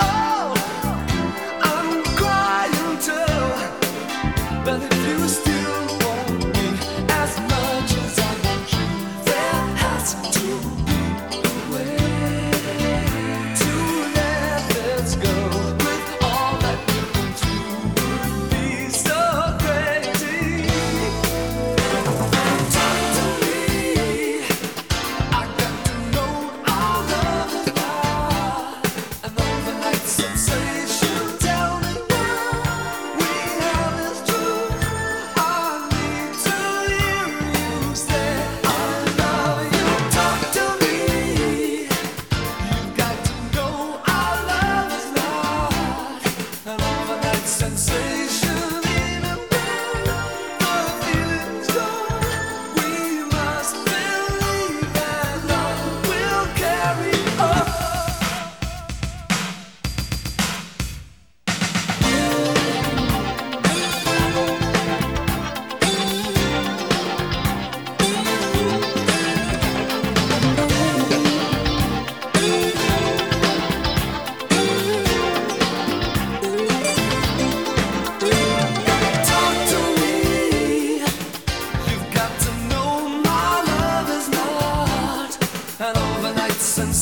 Oh, but if you still sensation.